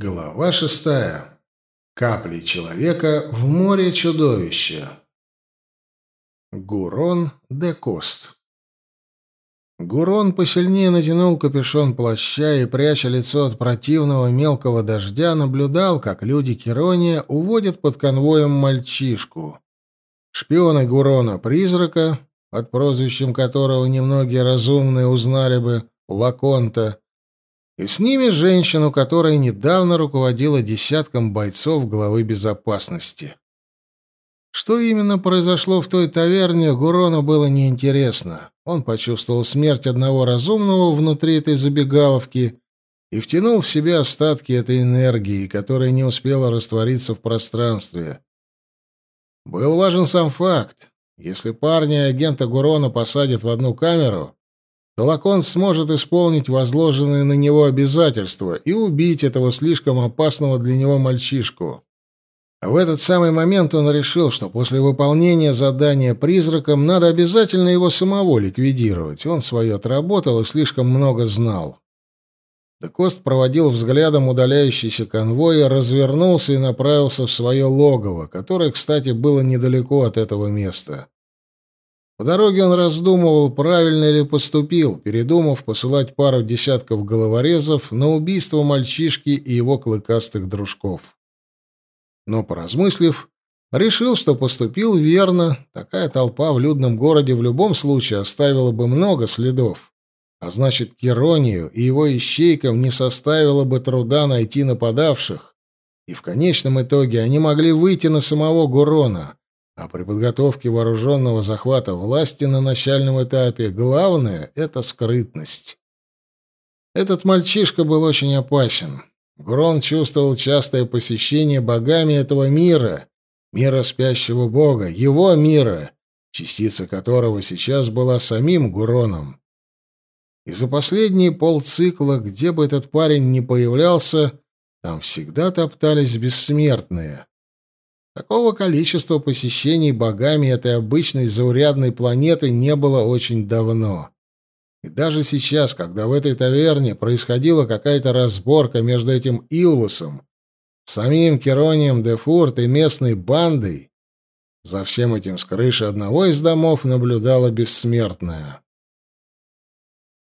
Глава шестая. Капли человека в море чудовища. Гурон де Кост. Гурон посильнее натянул капюшон плаща и, пряча лицо от противного мелкого дождя, наблюдал, как люди Керония уводят под конвоем мальчишку. Шпионы Гурона Призрака, под прозвищем которого немногие разумные узнали бы Лаконта, и с ними женщину, которая недавно руководила десятком бойцов главы безопасности. Что именно произошло в той таверне, Гурону было неинтересно. Он почувствовал смерть одного разумного внутри этой забегаловки и втянул в себя остатки этой энергии, которая не успела раствориться в пространстве. Был важен сам факт. Если парня и агента Гурона посадят в одну камеру, то Лакон сможет исполнить возложенные на него обязательства и убить этого слишком опасного для него мальчишку. В этот самый момент он решил, что после выполнения задания призраком надо обязательно его самого ликвидировать. Он свое отработал и слишком много знал. Декост проводил взглядом удаляющийся конвой, развернулся и направился в свое логово, которое, кстати, было недалеко от этого места. По дороге он раздумывал, правильно ли поступил, передумав посылать пару десятков головорезов на убийство мальчишки и его клыкастых дружков. Но, поразмыслив, решил, что поступил верно. Такая толпа в людном городе в любом случае оставила бы много следов. А значит, Керонию и его ищейкам не составило бы труда найти нападавших. И в конечном итоге они могли выйти на самого Гурона, а при подготовке вооруженного захвата власти на начальном этапе главное — это скрытность. Этот мальчишка был очень опасен. Грон чувствовал частое посещение богами этого мира, мира спящего бога, его мира, частица которого сейчас была самим Гуроном. И за последние полцикла, где бы этот парень ни появлялся, там всегда топтались бессмертные. Такого количества посещений богами этой обычной заурядной планеты не было очень давно. И даже сейчас, когда в этой таверне происходила какая-то разборка между этим Илвусом, самим Керонием де Фурт и местной бандой, за всем этим с крыши одного из домов наблюдала бессмертная.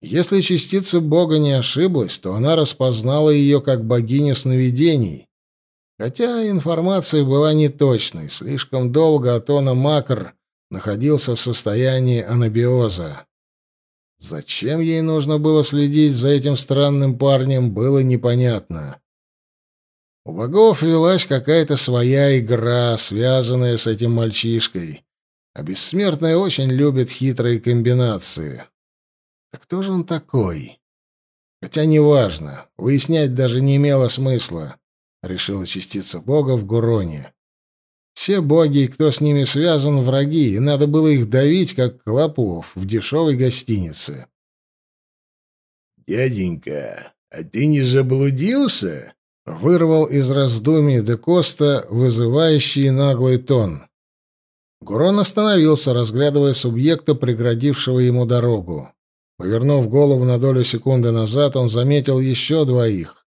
Если частица бога не ошиблась, то она распознала ее как богиню сновидений, Хотя информация была неточной, слишком долго Атона Макр находился в состоянии анабиоза. Зачем ей нужно было следить за этим странным парнем, было непонятно. У богов велась какая-то своя игра, связанная с этим мальчишкой, а бессмертный очень любит хитрые комбинации. Так кто же он такой? Хотя неважно, выяснять даже не имело смысла решила частица бога в Гуроне. Все боги кто с ними связан — враги, и надо было их давить, как клопов, в дешевой гостинице. «Дяденька, а ты не заблудился?» — вырвал из раздумий де Коста вызывающий наглый тон. Гурон остановился, разглядывая субъекта, преградившего ему дорогу. Повернув голову на долю секунды назад, он заметил еще двоих.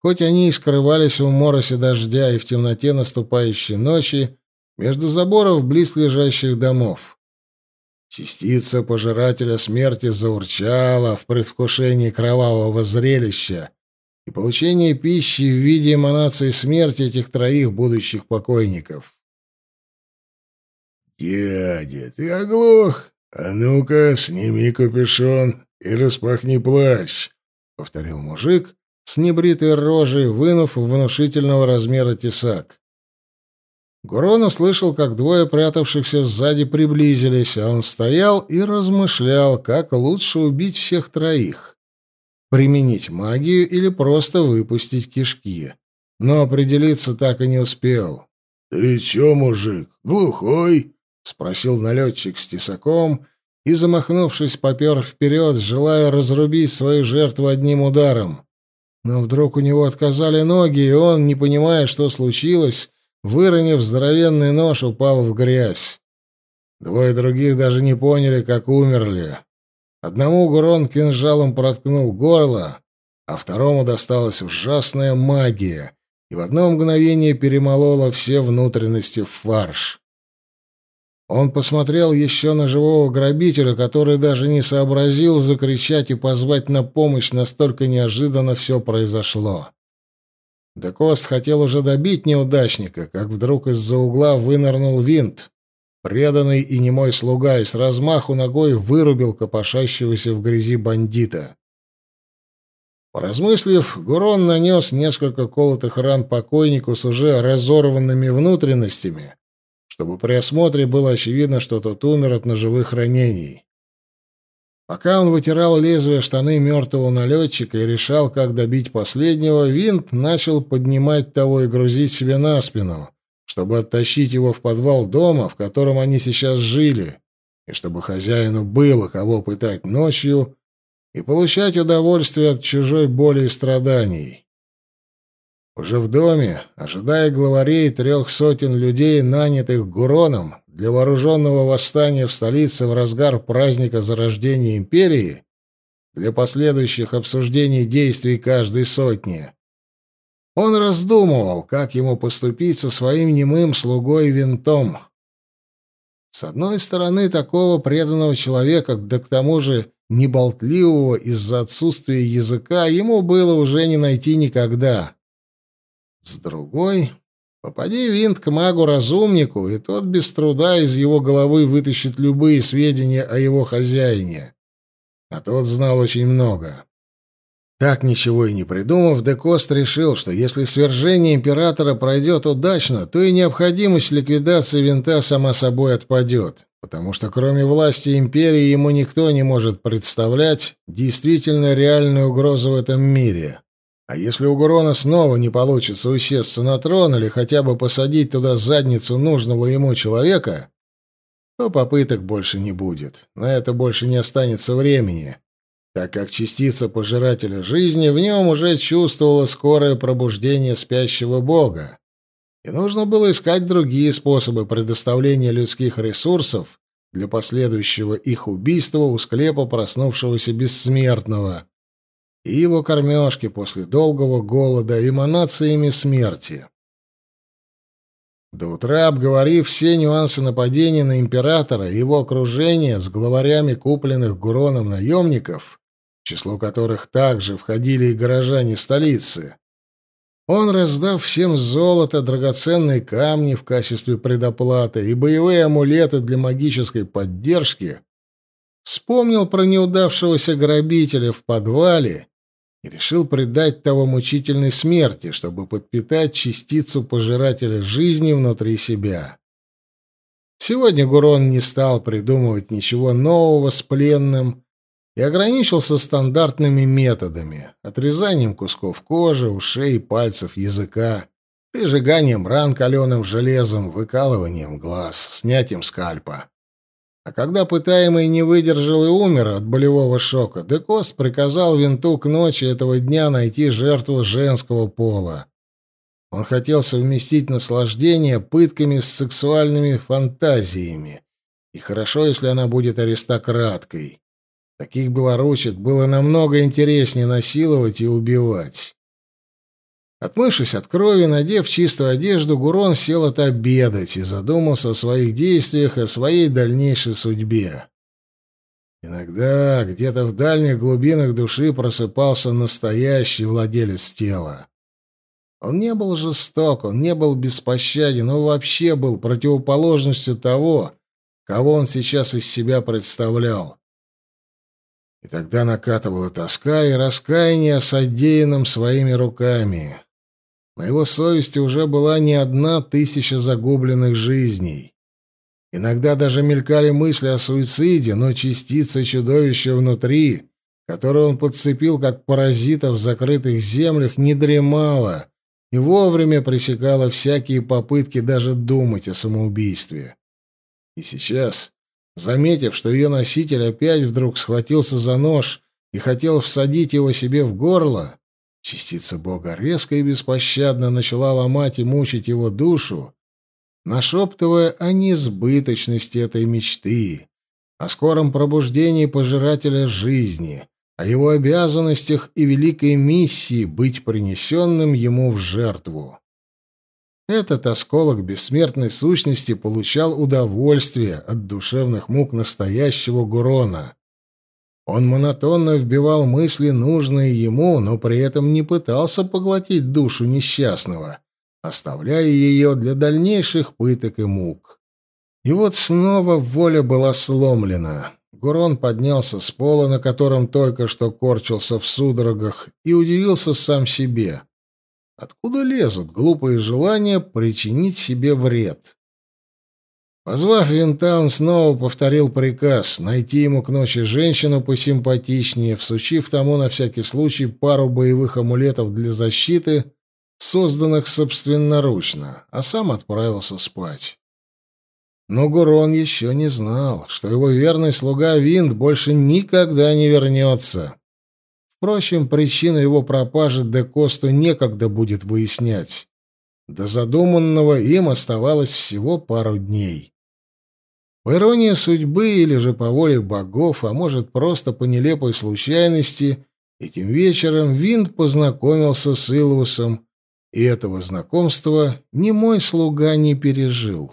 Хоть они и скрывались в моросе дождя и в темноте наступающей ночи между заборов близлежащих домов. Частица пожирателя смерти заурчала в предвкушении кровавого зрелища и получения пищи в виде эманации смерти этих троих будущих покойников. «Дядя, ты оглох? А ну-ка, сними капюшон и распахни плащ», — повторил мужик, с небритой рожей, вынув внушительного размера тесак. Гурон услышал, как двое прятавшихся сзади приблизились, а он стоял и размышлял, как лучше убить всех троих. Применить магию или просто выпустить кишки. Но определиться так и не успел. «Ты чё, мужик, глухой?» — спросил налетчик с тесаком и, замахнувшись, попер вперед, желая разрубить свою жертву одним ударом. Но вдруг у него отказали ноги, и он, не понимая, что случилось, выронив здоровенный нож, упал в грязь. Двое других даже не поняли, как умерли. Одному Гурон кинжалом проткнул горло, а второму досталась ужасная магия и в одно мгновение перемолола все внутренности в фарш. Он посмотрел еще на живого грабителя, который даже не сообразил закричать и позвать на помощь, настолько неожиданно все произошло. Декост хотел уже добить неудачника, как вдруг из-за угла вынырнул винт. Преданный и немой слуга и с размаху ногой вырубил копошащегося в грязи бандита. Поразмыслив, Гурон нанес несколько колотых ран покойнику с уже разорванными внутренностями, чтобы при осмотре было очевидно, что тот умер от ножевых ранений. Пока он вытирал лезвие штаны мертвого налетчика и решал, как добить последнего, винт начал поднимать того и грузить себе на спину, чтобы оттащить его в подвал дома, в котором они сейчас жили, и чтобы хозяину было кого пытать ночью и получать удовольствие от чужой боли и страданий. Уже в доме, ожидая главарей трех сотен людей, нанятых Гуроном для вооруженного восстания в столице в разгар праздника зарождения империи, для последующих обсуждений действий каждой сотни, он раздумывал, как ему поступить со своим немым слугой винтом. С одной стороны, такого преданного человека, да к тому же неболтливого из-за отсутствия языка, ему было уже не найти никогда. С другой, попади винт к магу-разумнику, и тот без труда из его головы вытащит любые сведения о его хозяине. А тот знал очень много. Так ничего и не придумав, Декост решил, что если свержение императора пройдет удачно, то и необходимость ликвидации винта сама собой отпадет, потому что кроме власти империи ему никто не может представлять действительно реальную угрозу в этом мире. А если у Гурона снова не получится усесться на трон или хотя бы посадить туда задницу нужного ему человека, то попыток больше не будет. На это больше не останется времени, так как частица пожирателя жизни в нем уже чувствовала скорое пробуждение спящего бога. И нужно было искать другие способы предоставления людских ресурсов для последующего их убийства у склепа проснувшегося бессмертного — и его кормежки после долгого голода эманациями смерти. До утра, обговорив все нюансы нападения на императора и его окружение с главарями купленных Гуроном наемников, в число которых также входили и горожане столицы, он, раздав всем золото, драгоценные камни в качестве предоплаты и боевые амулеты для магической поддержки, вспомнил про неудавшегося грабителя в подвале и решил предать того мучительной смерти, чтобы подпитать частицу пожирателя жизни внутри себя. Сегодня Гурон не стал придумывать ничего нового с пленным и ограничился стандартными методами — отрезанием кусков кожи, ушей, пальцев, языка, прижиганием ран каленым железом, выкалыванием глаз, снятием скальпа. А когда пытаемый не выдержал и умер от болевого шока, Декост приказал винту к ночи этого дня найти жертву женского пола. Он хотел совместить наслаждение пытками с сексуальными фантазиями. И хорошо, если она будет аристократкой. Таких белоручек было намного интереснее насиловать и убивать. Отмывшись от крови, надев чистую одежду, Гурон сел отобедать и задумался о своих действиях и о своей дальнейшей судьбе. Иногда где-то в дальних глубинах души просыпался настоящий владелец тела. Он не был жесток, он не был беспощаден, он вообще был противоположностью того, кого он сейчас из себя представлял. И тогда накатывала тоска и раскаяние о содеянном своими руками. На его совести уже была не одна тысяча загубленных жизней. Иногда даже мелькали мысли о суициде, но частица чудовища внутри, которую он подцепил как паразита в закрытых землях, не дремала и вовремя пресекала всякие попытки даже думать о самоубийстве. И сейчас, заметив, что ее носитель опять вдруг схватился за нож и хотел всадить его себе в горло, Частица Бога резко и беспощадно начала ломать и мучить его душу, нашептывая о несбыточности этой мечты, о скором пробуждении пожирателя жизни, о его обязанностях и великой миссии быть принесенным ему в жертву. Этот осколок бессмертной сущности получал удовольствие от душевных мук настоящего Гурона. Он монотонно вбивал мысли, нужные ему, но при этом не пытался поглотить душу несчастного, оставляя ее для дальнейших пыток и мук. И вот снова воля была сломлена. Гурон поднялся с пола, на котором только что корчился в судорогах, и удивился сам себе. Откуда лезут глупые желания причинить себе вред? Позвав винта, он снова повторил приказ найти ему к ночи женщину посимпатичнее, всучив тому на всякий случай пару боевых амулетов для защиты, созданных собственноручно, а сам отправился спать. Но Гурон еще не знал, что его верный слуга Винт больше никогда не вернется. Впрочем, причину его пропажи Де Косту некогда будет выяснять. До задуманного им оставалось всего пару дней. По иронии судьбы или же по воле богов, а может, просто по нелепой случайности, этим вечером Винт познакомился с Илвусом, и этого знакомства ни мой слуга не пережил.